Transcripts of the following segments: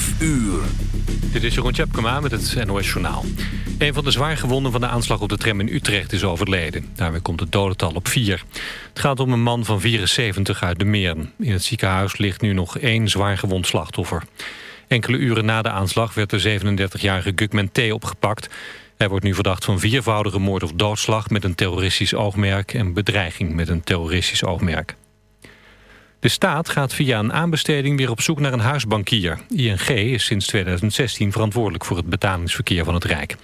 5 uur. Dit is Jeroen Tjepkema met het NOS Journaal. Een van de zwaargewonden van de aanslag op de tram in Utrecht is overleden. Daarmee komt het dodental op vier. Het gaat om een man van 74 uit de Meern. In het ziekenhuis ligt nu nog één zwaargewond slachtoffer. Enkele uren na de aanslag werd de 37-jarige Gugman T. opgepakt. Hij wordt nu verdacht van viervoudige moord of doodslag... met een terroristisch oogmerk en bedreiging met een terroristisch oogmerk. De staat gaat via een aanbesteding weer op zoek naar een huisbankier. ING is sinds 2016 verantwoordelijk voor het betalingsverkeer van het Rijk.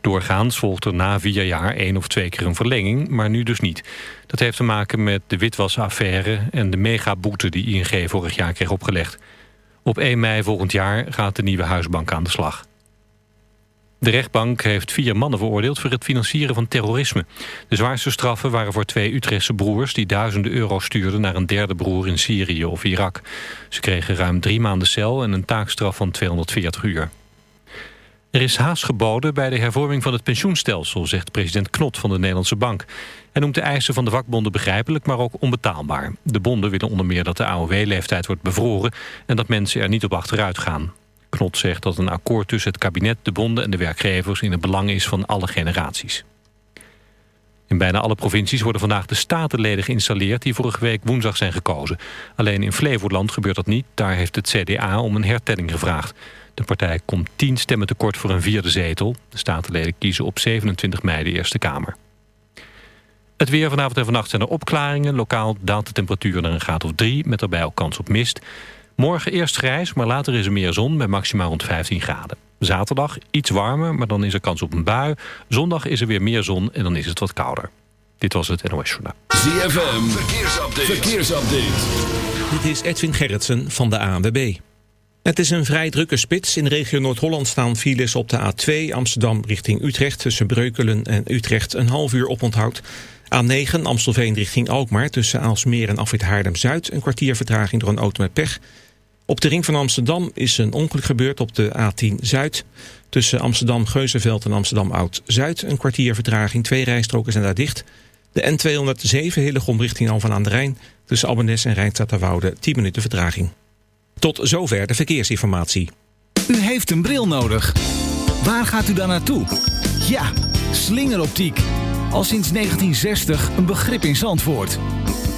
Doorgaans volgt er na vier jaar één of twee keer een verlenging, maar nu dus niet. Dat heeft te maken met de witwasaffaire en de megaboete die ING vorig jaar kreeg opgelegd. Op 1 mei volgend jaar gaat de nieuwe huisbank aan de slag. De rechtbank heeft vier mannen veroordeeld voor het financieren van terrorisme. De zwaarste straffen waren voor twee Utrechtse broers... die duizenden euro stuurden naar een derde broer in Syrië of Irak. Ze kregen ruim drie maanden cel en een taakstraf van 240 uur. Er is haast geboden bij de hervorming van het pensioenstelsel... zegt president Knot van de Nederlandse Bank. Hij noemt de eisen van de vakbonden begrijpelijk, maar ook onbetaalbaar. De bonden willen onder meer dat de AOW-leeftijd wordt bevroren... en dat mensen er niet op achteruit gaan. Knot zegt dat een akkoord tussen het kabinet, de bonden en de werkgevers... in het belang is van alle generaties. In bijna alle provincies worden vandaag de statenleden geïnstalleerd... die vorige week woensdag zijn gekozen. Alleen in Flevoland gebeurt dat niet. Daar heeft het CDA om een hertelling gevraagd. De partij komt tien stemmen tekort voor een vierde zetel. De statenleden kiezen op 27 mei de Eerste Kamer. Het weer vanavond en vannacht zijn er opklaringen. Lokaal daalt de temperatuur naar een graad of drie... met daarbij ook kans op mist. Morgen eerst grijs, maar later is er meer zon met maximaal rond 15 graden. Zaterdag iets warmer, maar dan is er kans op een bui. Zondag is er weer meer zon en dan is het wat kouder. Dit was het NOS Journaal. ZFM, verkeersupdate. verkeersupdate. Dit is Edwin Gerritsen van de ANWB. Het is een vrij drukke spits. In de regio Noord-Holland staan files op de A2 Amsterdam richting Utrecht... tussen Breukelen en Utrecht een half uur oponthoud. A9 Amstelveen richting Alkmaar tussen Aalsmeer en Afrit Haarlem-Zuid... een kwartier vertraging door een auto met pech... Op de ring van Amsterdam is een ongeluk gebeurd op de A10 Zuid. Tussen Amsterdam-Geuzenveld en Amsterdam-Oud-Zuid. Een kwartier vertraging, twee rijstroken zijn daar dicht. De N207 Hillegom richting Alphen aan de Rijn. Tussen Albenes en Rijnstadterwoude 10 minuten vertraging. Tot zover de verkeersinformatie. U heeft een bril nodig. Waar gaat u dan naartoe? Ja, slingeroptiek. Al sinds 1960 een begrip in Zandvoort.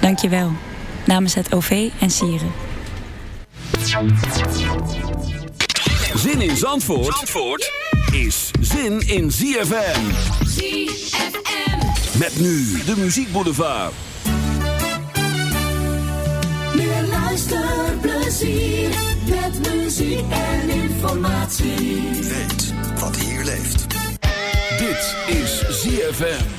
Dankjewel. Namens het OV en Sieren. Zin in Zandvoort, Zandvoort is zin in ZFM. ZFM. Met nu de muziekboulevard. Meer luisterplezier met muziek en informatie. Weet wat hier leeft. Dit is ZFM.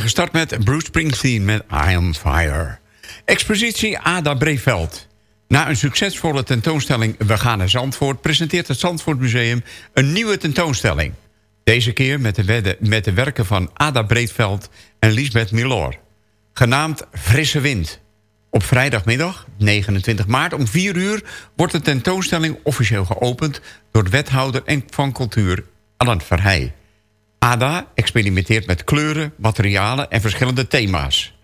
Gestart met Bruce Springsteen met I Am Fire. Expositie Ada Breveld. Na een succesvolle tentoonstelling We gaan naar Zandvoort... presenteert het Zandvoort Museum een nieuwe tentoonstelling. Deze keer met de, met de werken van Ada Breedveld en Lisbeth Milor. Genaamd Frisse Wind. Op vrijdagmiddag, 29 maart om 4 uur... wordt de tentoonstelling officieel geopend... door de wethouder en van cultuur Alan Verheij. ADA experimenteert met kleuren, materialen en verschillende thema's.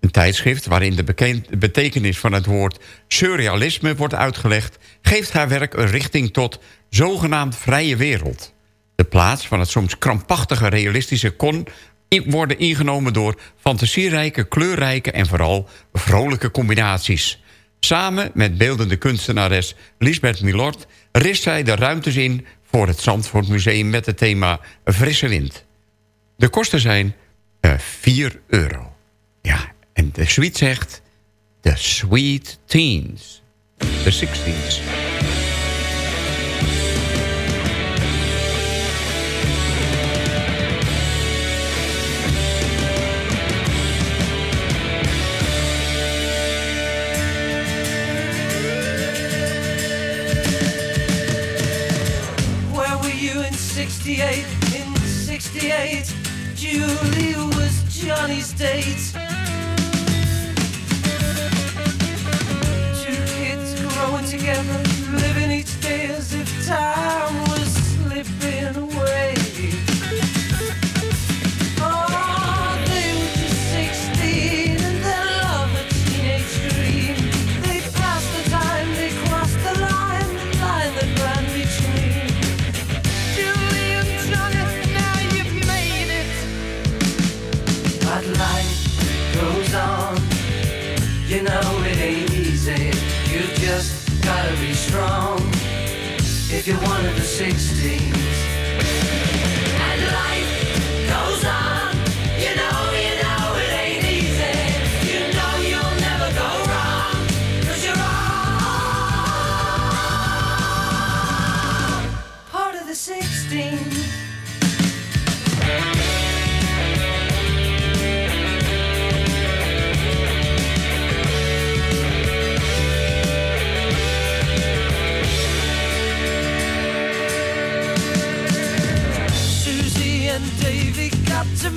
Een tijdschrift waarin de betekenis van het woord surrealisme wordt uitgelegd... geeft haar werk een richting tot zogenaamd vrije wereld. De plaats van het soms krampachtige realistische kon worden ingenomen door fantasierijke, kleurrijke en vooral vrolijke combinaties. Samen met beeldende kunstenares Lisbeth Milord rist zij de ruimtes in voor het Zandvoort Museum met het thema Frisse Wind. De kosten zijn eh 4 euro. Ja, en de suite zegt... The Sweet Teens. De Sixteens. 68? In 68, Julie was Johnny's date.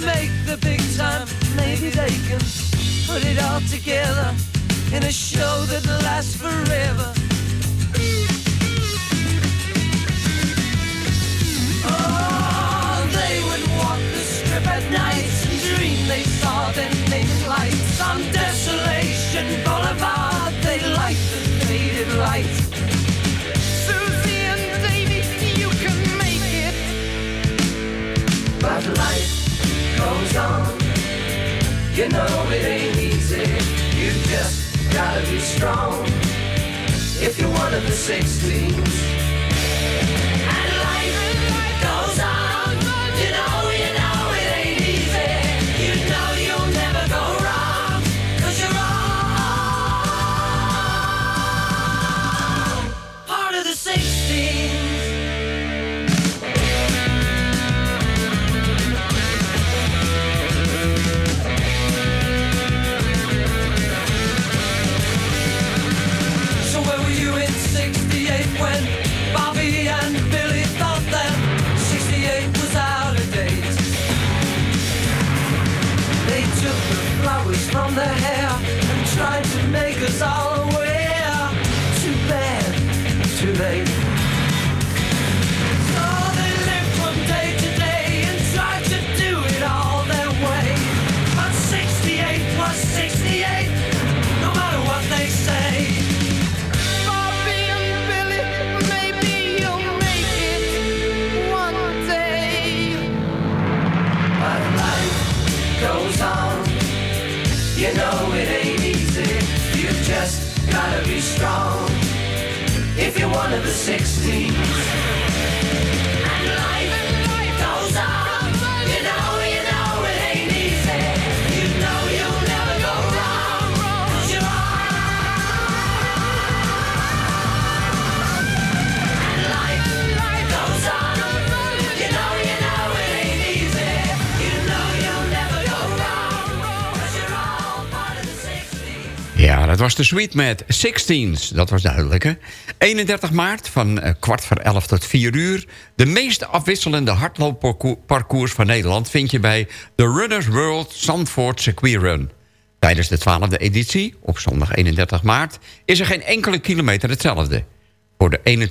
Make the big time. Maybe they can put it all together in a show that lasts forever. You know it ain't easy. You just gotta be strong. If you're one of the 16s. 16. 16s. Ja, dat was de suite met 16s. Dat was duidelijk, hè? 31 maart van eh, kwart voor 11 tot 4 uur. De meest afwisselende hardloopparcours van Nederland... vind je bij de Runners World Zandvoort Circuit Run. Tijdens de 12e editie, op zondag 31 maart... is er geen enkele kilometer hetzelfde. Voor de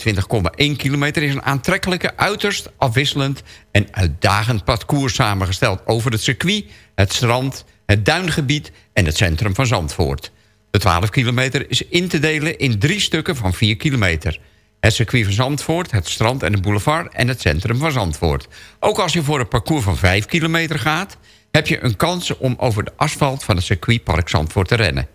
21,1 kilometer is een aantrekkelijke, uiterst afwisselend... en uitdagend parcours samengesteld over het circuit, het strand... het duingebied en het centrum van Zandvoort. De 12 kilometer is in te delen in drie stukken van 4 kilometer. Het circuit van Zandvoort, het strand en de boulevard... en het centrum van Zandvoort. Ook als je voor een parcours van 5 kilometer gaat... heb je een kans om over de asfalt van het circuitpark Zandvoort te rennen.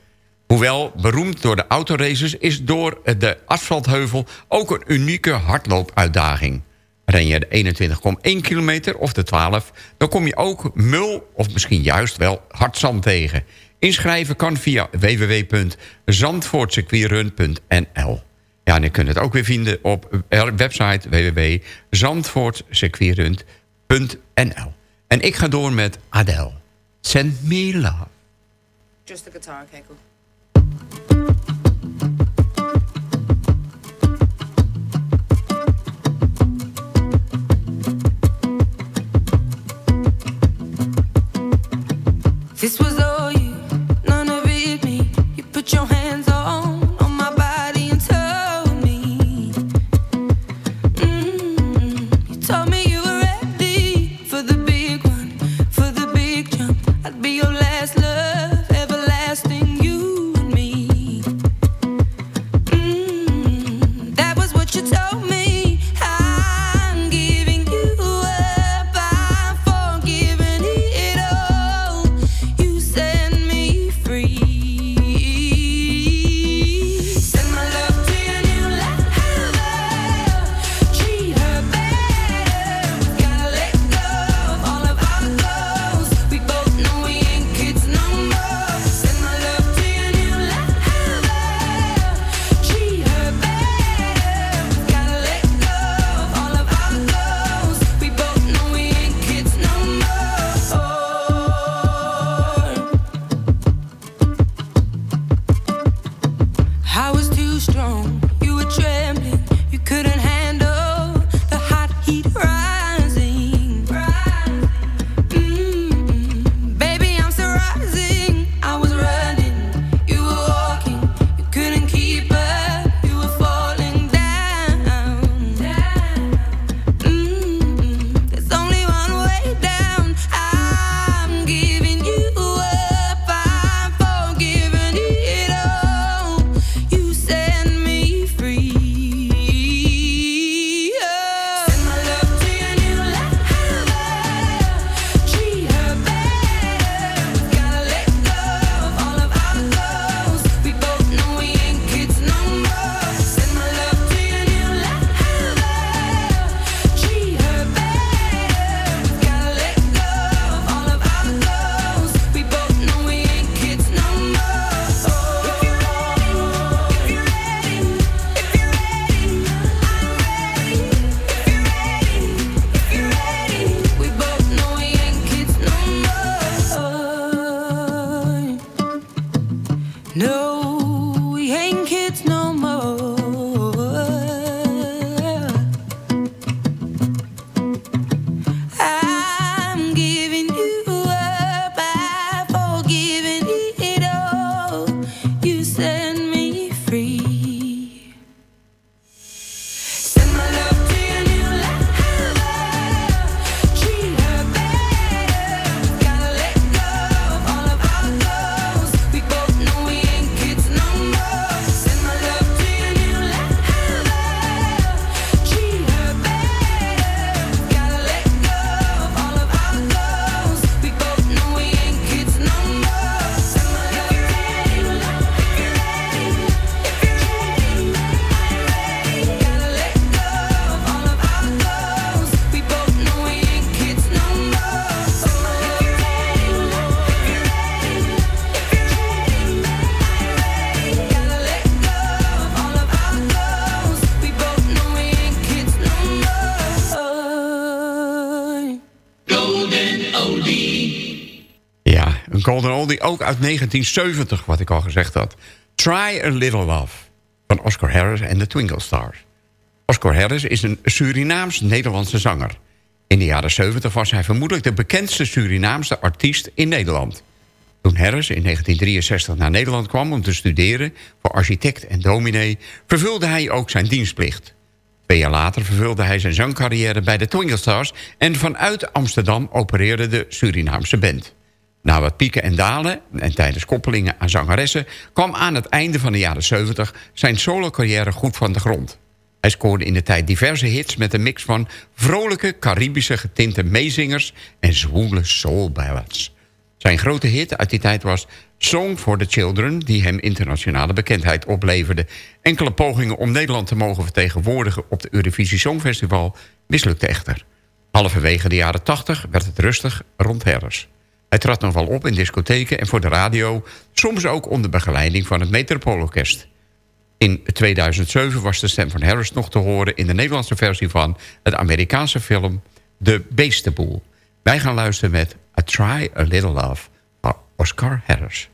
Hoewel beroemd door de autoraces is door de asfaltheuvel ook een unieke hardloopuitdaging. Ren je de 21,1 kilometer of de 12, dan kom je ook mul of misschien juist wel hard zand tegen. Inschrijven kan via www.zandvoortcircuitrun.nl Ja, en je kunt het ook weer vinden op website www.zandvoortcircuitrun.nl En ik ga door met Adele. Send me. This was Golden Oldie, ook uit 1970, wat ik al gezegd had. Try a Little Love van Oscar Harris en de Twinkle Stars. Oscar Harris is een Surinaams-Nederlandse zanger. In de jaren 70 was hij vermoedelijk de bekendste Surinaamse artiest in Nederland. Toen Harris in 1963 naar Nederland kwam om te studeren... voor architect en dominee, vervulde hij ook zijn dienstplicht. Twee jaar later vervulde hij zijn zangcarrière bij de Twinkle Stars... en vanuit Amsterdam opereerde de Surinaamse band. Na wat pieken en dalen en tijdens koppelingen aan zangeressen... kwam aan het einde van de jaren 70 zijn solo-carrière goed van de grond. Hij scoorde in de tijd diverse hits met een mix van vrolijke Caribische getinte meezingers en zwoele soul ballads. Zijn grote hit uit die tijd was Song for the Children... die hem internationale bekendheid opleverde. Enkele pogingen om Nederland te mogen vertegenwoordigen... op de Eurovisie Songfestival mislukte echter. Halverwege de jaren 80 werd het rustig rond Harris. Hij trad nog wel op in discotheken en voor de radio... soms ook onder begeleiding van het Metropoolorkest. In 2007 was de stem van Harris nog te horen... in de Nederlandse versie van het Amerikaanse film De Beestenboel. Wij gaan luisteren met A Try a Little Love van Oscar Harris.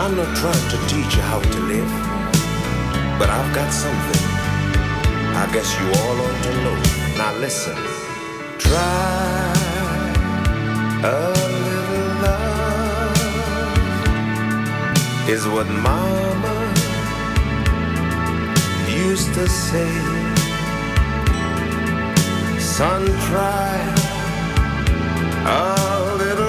I'm not trying to teach you how to live, but I've got something I guess you all ought to know. Now listen, try a little love is what Mama used to say. Son, try a little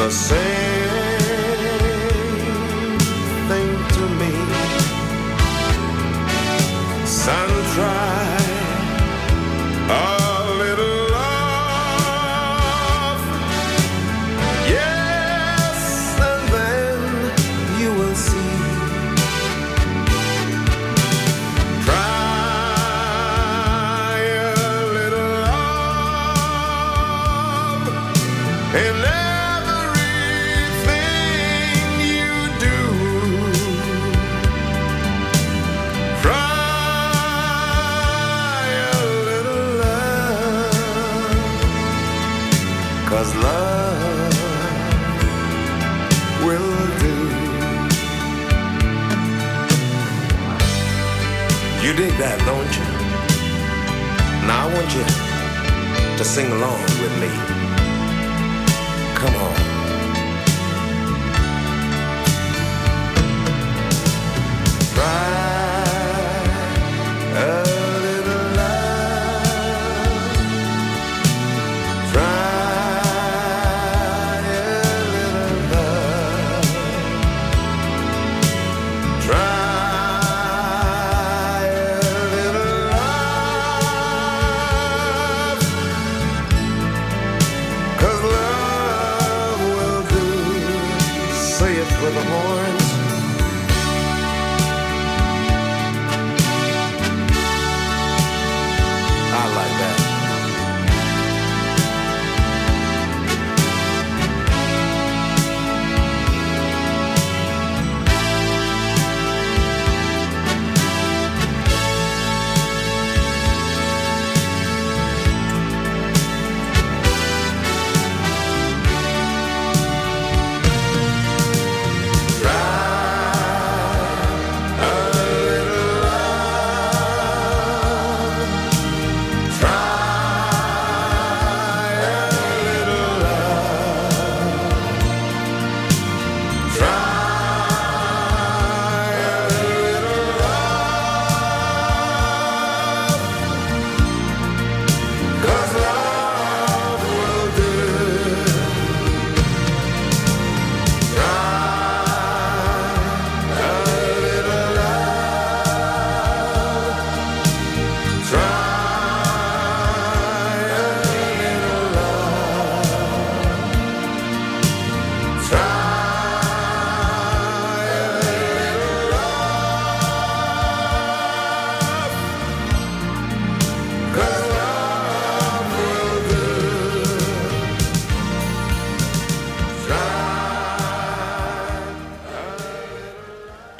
the same you to sing along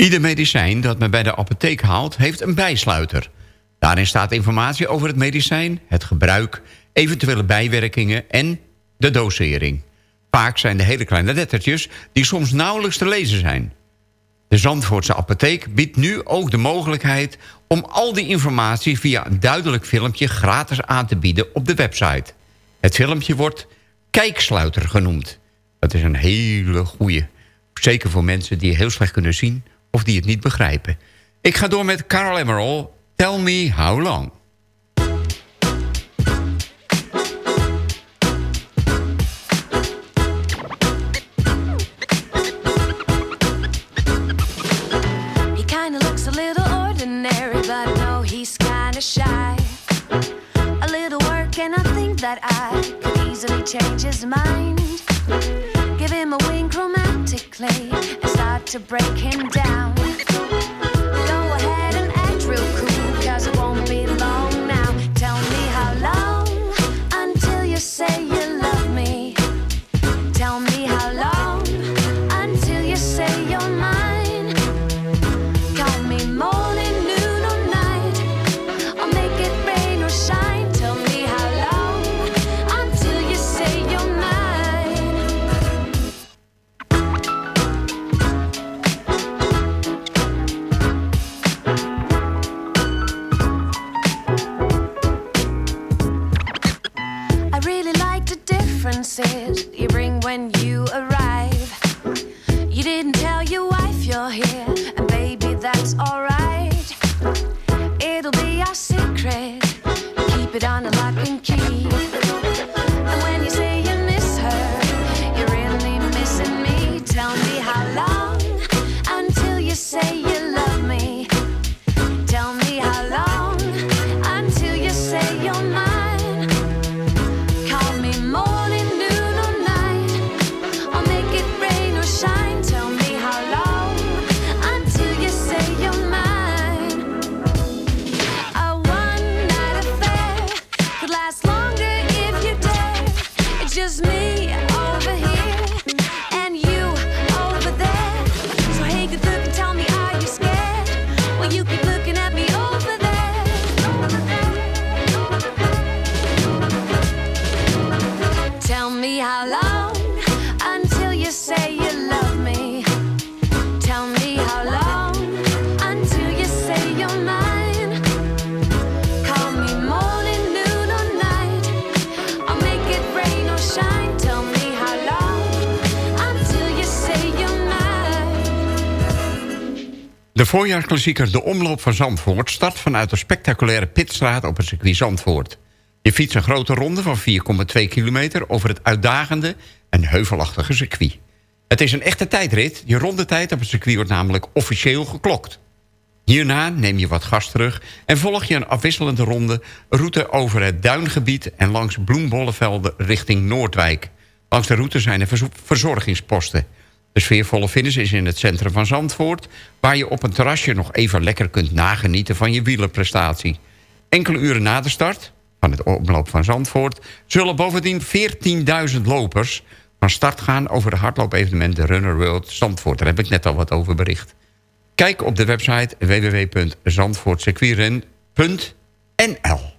Ieder medicijn dat men bij de apotheek haalt, heeft een bijsluiter. Daarin staat informatie over het medicijn, het gebruik... eventuele bijwerkingen en de dosering. Vaak zijn de hele kleine lettertjes die soms nauwelijks te lezen zijn. De Zandvoortse apotheek biedt nu ook de mogelijkheid... om al die informatie via een duidelijk filmpje gratis aan te bieden op de website. Het filmpje wordt Kijksluiter genoemd. Dat is een hele goeie. Zeker voor mensen die heel slecht kunnen zien of die het niet begrijpen. Ik ga door met Carol Emerald. Tell me how long. Shy. A little work, and I think that I could easily change his mind. De voorjaarsklassieker De Omloop van Zandvoort... start vanuit de spectaculaire Pitstraat op het circuit Zandvoort. Je fietst een grote ronde van 4,2 kilometer... over het uitdagende en heuvelachtige circuit. Het is een echte tijdrit. Je rondetijd op het circuit wordt namelijk officieel geklokt. Hierna neem je wat gas terug en volg je een afwisselende ronde... route over het duingebied en langs bloembollenvelden richting Noordwijk. Langs de route zijn er verzo- verzorgingsposten. De sfeervolle finish is in het centrum van Zandvoort... waar je op een terrasje nog even lekker kunt nagenieten van je wielerprestatie. Enkele uren na de start van het omloop van Zandvoort... zullen bovendien 14.000 lopers van start gaan... over de hardloopevenement de Runner World Zandvoort. Daar heb ik net al wat over bericht. Kijk op de website www.zandvoortcircuitren.nl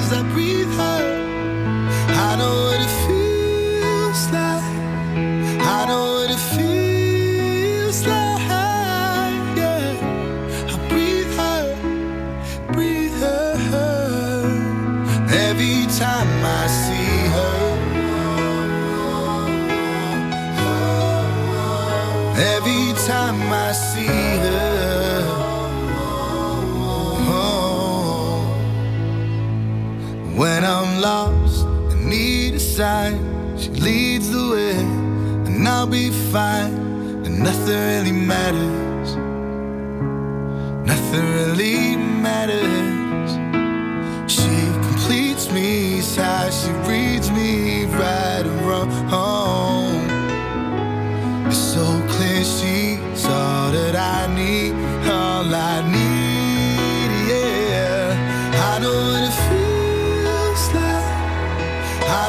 sign, she leads the way, and I'll be fine, and nothing really matters. Nothing really matters. She completes me, how she reads me right and wrong. It's so clear she's all that I need, all I need, yeah. I know what it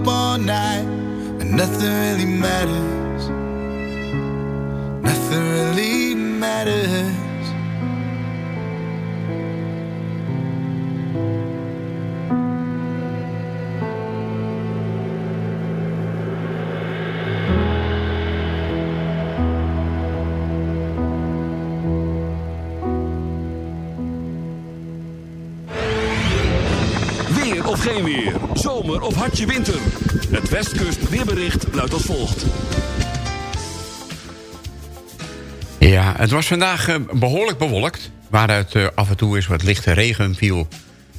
up all night, and nothing really matters. Weerbericht luidt als volgt. Ja, het was vandaag eh, behoorlijk bewolkt. Waaruit eh, af en toe eens wat lichte regen viel.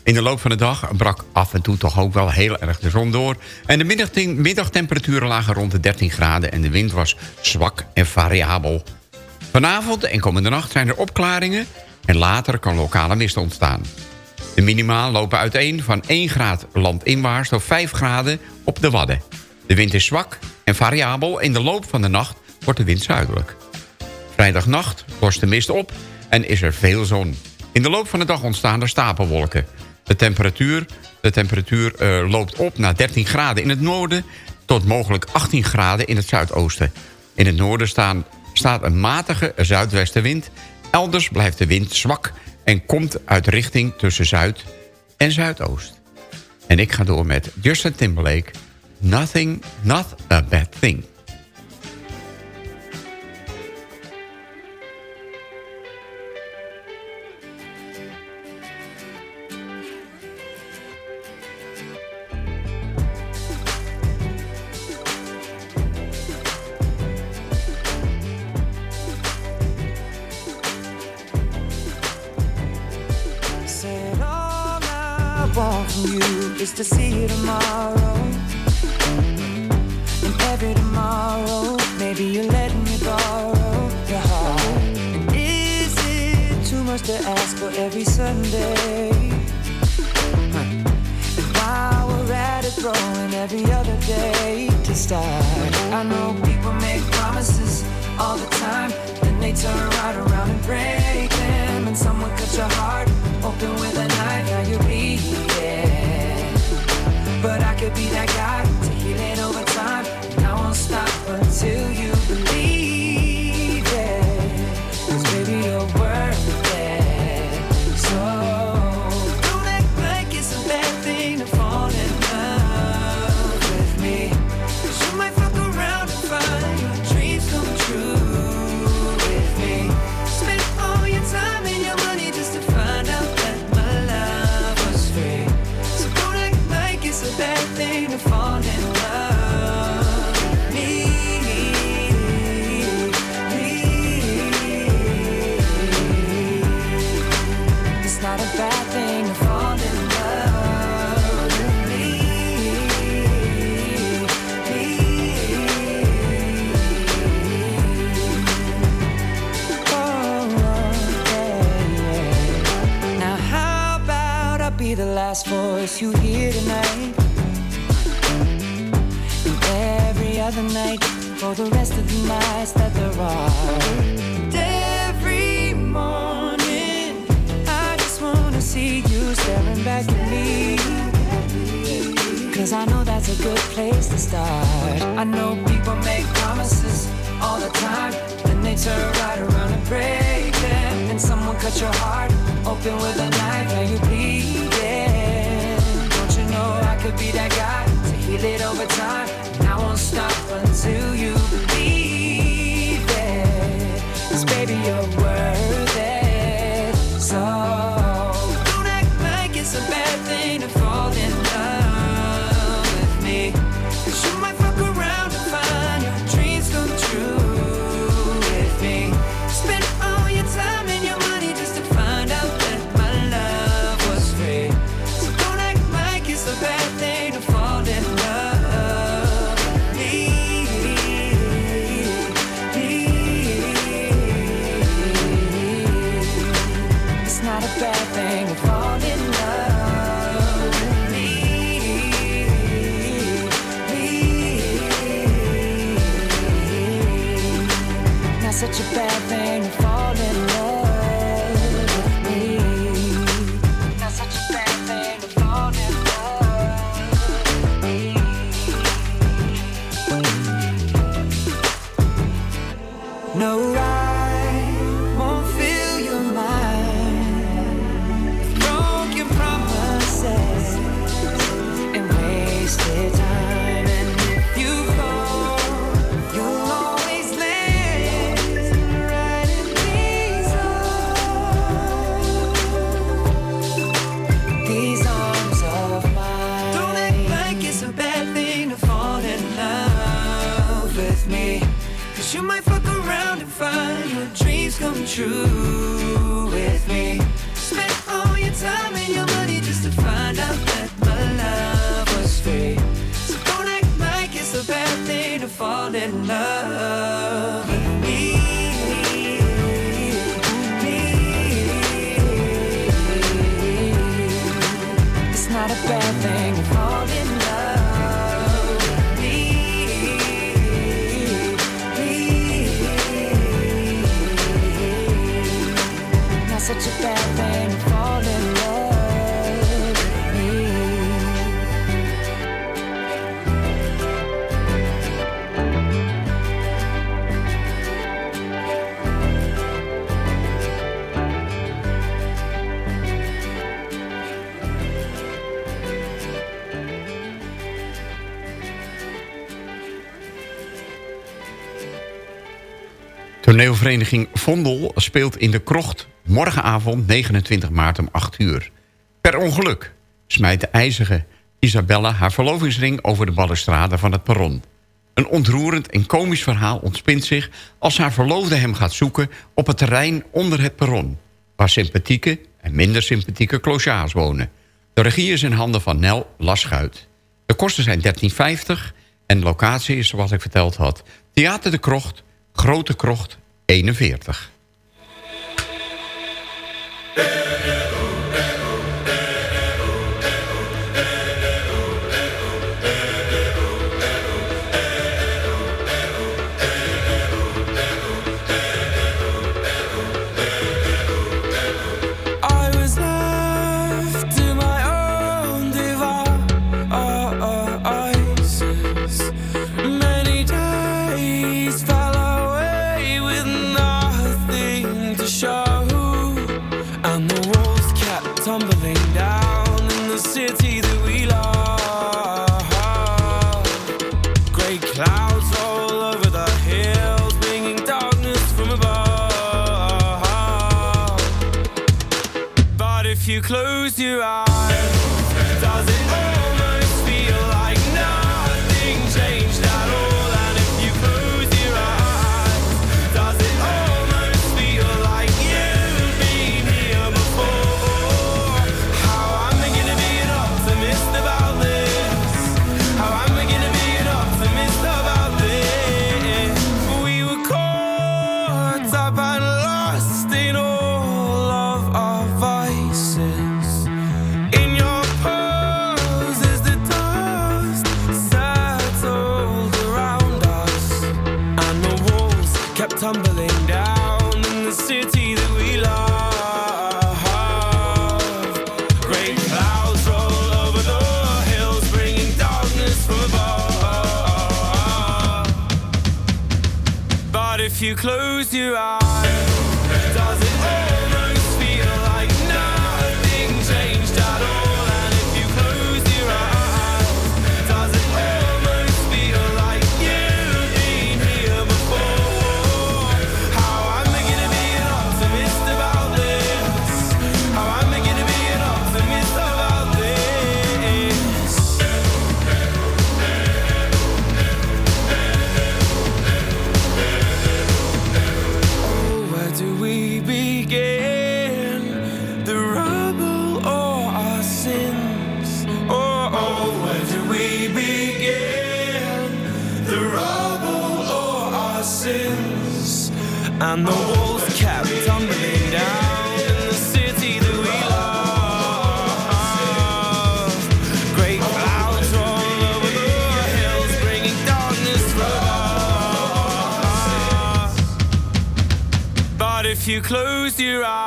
In de loop van de dag brak af en toe toch ook wel heel erg de zon door. En de middagtem- middagtemperaturen lagen rond de 13 graden... en de wind was zwak en variabel. Vanavond en komende nacht zijn er opklaringen... en later kan lokale mist ontstaan. De minimaal lopen uiteen van 1 graad landinwaarts tot 5 graden op de Wadden. De wind is zwak en variabel. In de loop van de nacht wordt de wind zuidelijk. Vrijdagnacht lost de mist op en is er veel zon. In de loop van de dag ontstaan er stapelwolken. De temperatuur, de temperatuur eh, loopt op naar 13 graden in het noorden... tot mogelijk 18 graden in het zuidoosten. In het noorden staat een matige zuidwestenwind. Elders blijft de wind zwak en komt uit richting tussen zuid en zuidoost. En ik ga door met Justin Timberlake... Nothing, not a bad thing. Toneelvereniging Vondel speelt in de Krocht... morgenavond 29 maart om 8 uur. Per ongeluk smijt de ijzige Isabella haar verlovingsring... over de balustrade van het perron. Een ontroerend en komisch verhaal ontspint zich... als haar verloofde hem gaat zoeken op het terrein onder het perron... waar sympathieke en minder sympathieke clochards wonen. De regie is in handen van Nel Laschuit. De kosten zijn 13,50 en de locatie is zoals ik verteld had... Theater de Krocht, Grote Krocht, 41. You close your eyes, does it you close your eyes,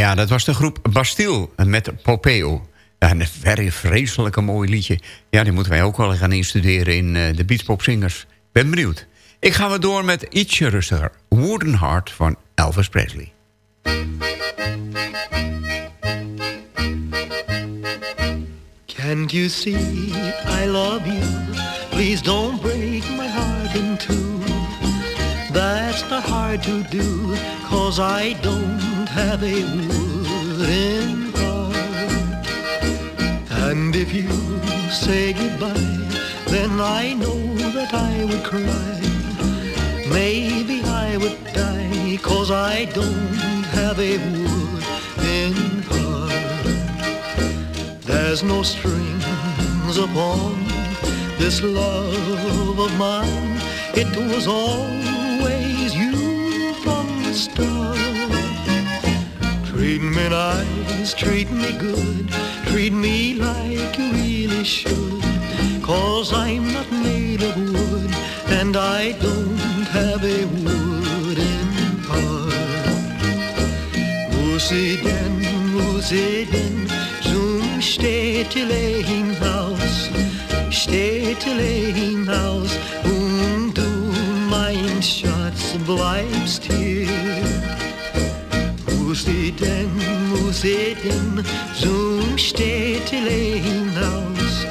Ja, dat was de groep Bastille met Popeo. Een very vreselijke mooi liedje. Ja, die moeten wij ook wel gaan instuderen in eh, de Beatpop Singers. Ben benieuwd. Ik ga weer door met ietsje rustiger. Wooden Heart van Elvis Presley. You see I love you? Please don't break my heart in two. Hard to do, cause I don't have a wooden heart. And if you say goodbye, then I know that I would cry. Maybe I would die, cause I don't have a wooden heart. There's no strings upon this love of mine. It was you from. Treat me nice, treat me good, treat me like you really should. Cause I'm not made of wood, and I don't have a wooden heart. Musikern, musikern, zum Städtelein-Haus, Städtelein-Haus, und du, mein Schatz, bleibst hier. Muss ich denn, muss ich denn zum Städtelein hinaus,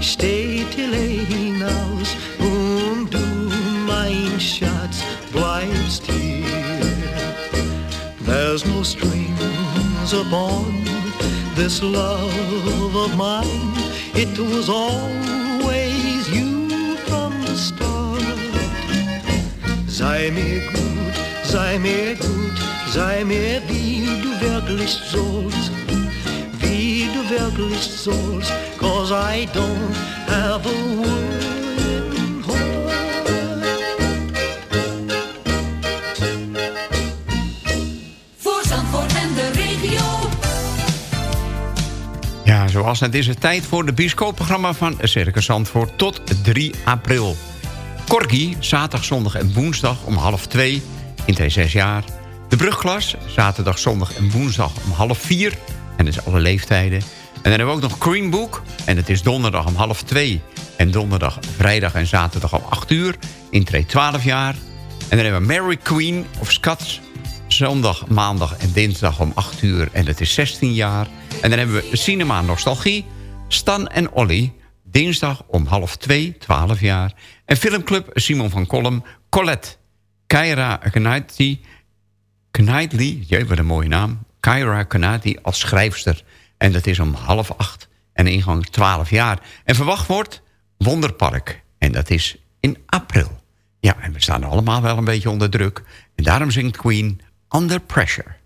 Städtelein hinaus und du, mein Schatz, bleibst hier. There's no strings upon this love of mine. It was always you from the start. Sei mir gut, sei mir gut, sei mir wie du wirklich sollst, wie du wirklich sollst, cause I don't have a wooden Voor Zandvoort en de regio. Ja, zoals het is het tijd voor de bioscoopprogramma van Circus Zandvoort tot 3 april. Corgi, zaterdag, zondag en woensdag om half 2, in 2 6 jaar. De Brugglas, zaterdag, zondag en woensdag om half 4. En dat is alle leeftijden. En dan hebben we ook nog Green Book. En het is donderdag om half 2. En donderdag, vrijdag en zaterdag om 8 uur. In 2 12 jaar. En dan hebben we Mary Queen of Scots. Zondag, maandag en dinsdag om 8 uur. En dat is 16 jaar. En dan hebben we Cinema Nostalgie. Stan en Olly. Dinsdag om half 2, 12 jaar. En filmclub Simon van Kolm, Colette. Kyra Knightley, Knightley, jee, wat een mooie naam. Kyra Knightley als schrijfster. En dat is om half acht en ingang 12 jaar. En verwacht wordt Wonderpark. En dat is in april. Ja, en we staan allemaal wel een beetje onder druk. En daarom zingt Queen Under. Pressure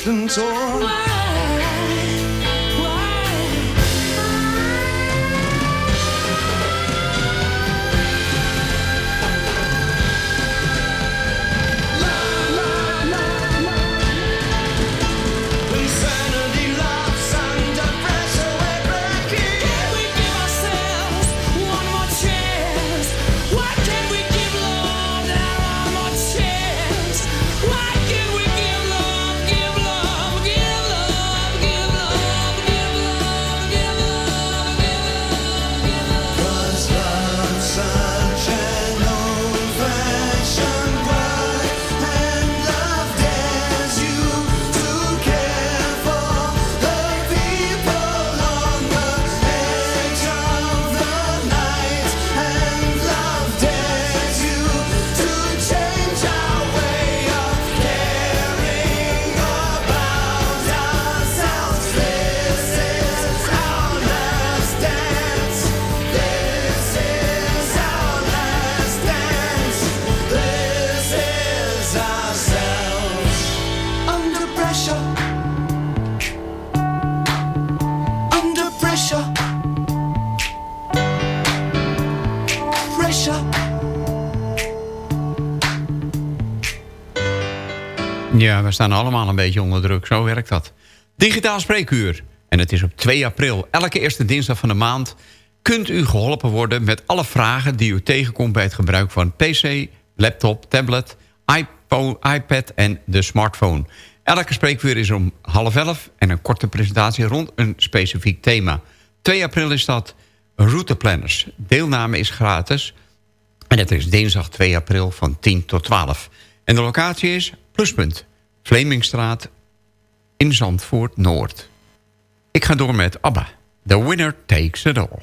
slashed and We staan allemaal een beetje onder druk. Zo werkt dat. Digitaal spreekuur. En het is op 2 april. Elke eerste dinsdag van de maand kunt u geholpen worden... met alle vragen die u tegenkomt bij het gebruik van PC, laptop, tablet... iPhone, iPad en de smartphone. Elke spreekuur is om half elf... en een korte presentatie rond een specifiek thema. 2 april is dat routeplanners. Deelname is gratis... En het is dinsdag 2 april van 10 tot 12. En de locatie is Pluspunt, Vlemingstraat in Zandvoort Noord. Ik ga door met ABBA. The winner takes it all.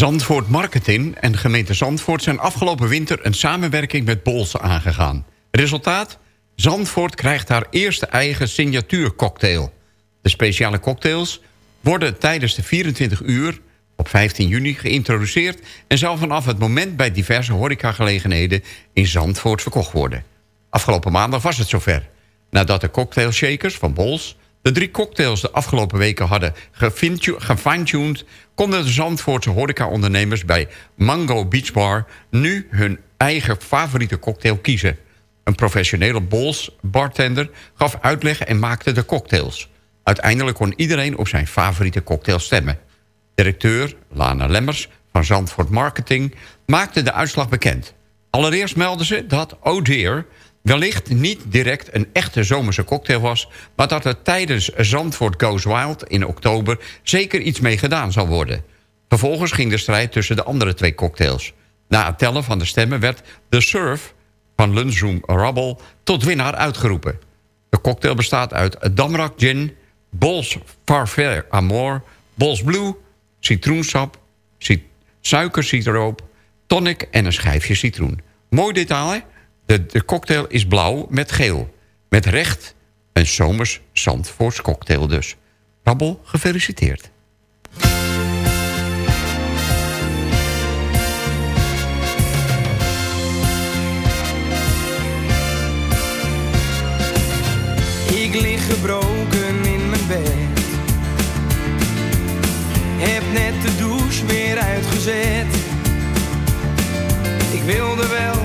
Zandvoort Marketing en gemeente Zandvoort zijn afgelopen winter een samenwerking met Bols aangegaan. Resultaat? Zandvoort krijgt haar eerste eigen signatuurcocktail. De speciale cocktails worden tijdens de 24 uur op 15 juni geïntroduceerd... en zal vanaf het moment bij diverse horecagelegenheden in Zandvoort verkocht worden. Afgelopen maandag was het zover. Nadat de cocktailshakers van Bols de drie cocktails de afgelopen weken hadden gefine-tuned... konden de Zandvoortse horecaondernemers bij Mango Beach Bar... nu hun eigen favoriete cocktail kiezen. Een professionele Bols bartender gaf uitleg en maakte de cocktails. Uiteindelijk kon iedereen op zijn favoriete cocktail stemmen. Directeur Lana Lemmers van Zandvoort Marketing... maakten de uitslag bekend. Allereerst melden ze dat Oh wellicht niet direct een echte zomerse cocktail was... maar dat er tijdens Zandvoort Goes Wild in oktober... zeker iets mee gedaan zal worden. Vervolgens ging de strijd tussen de andere twee cocktails. Na het tellen van de stemmen werd The Surf van Lunchroom Rubble... tot winnaar uitgeroepen. De cocktail bestaat uit Damrak Gin, Bols Parfait Amor... Bols Blue, citroensap, cit suikersiroop, tonic en een schijfje citroen. Mooi detail, hè? De, cocktail is blauw met geel. Met recht een zomers Zandvoorts cocktail dus. Rabbel, gefeliciteerd. Ik lig gebroken in mijn bed. Heb net de douche weer uitgezet. Ik wilde wel,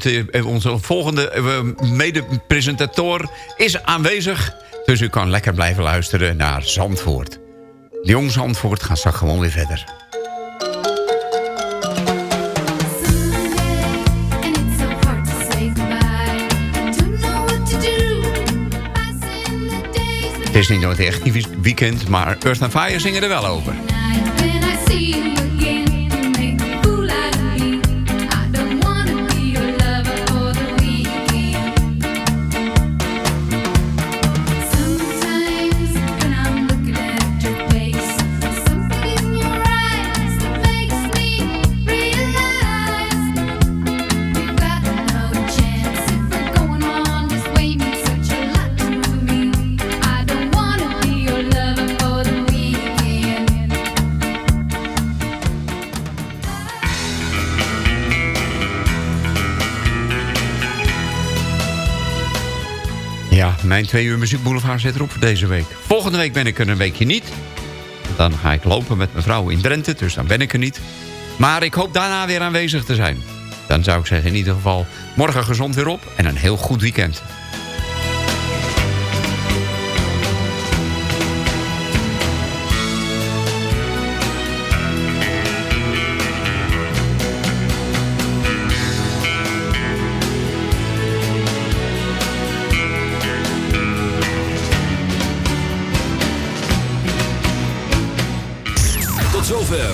vriend, eh, onze volgende eh, mede-presentator is aanwezig. Dus u kan lekker blijven luisteren naar Zandvoort. Jong Zandvoort gaat straks gewoon weer verder. Het is niet nooit echt weekend, maar Earth and Fire zingen er wel over. Mijn twee uur muziekboulevard zit erop voor deze week. Volgende week ben ik er een weekje niet. Dan ga ik lopen met mijn vrouw in Drenthe, dus dan ben ik er niet. Maar ik hoop daarna weer aanwezig te zijn. Dan zou ik zeggen in ieder geval morgen gezond weer op en een heel goed weekend.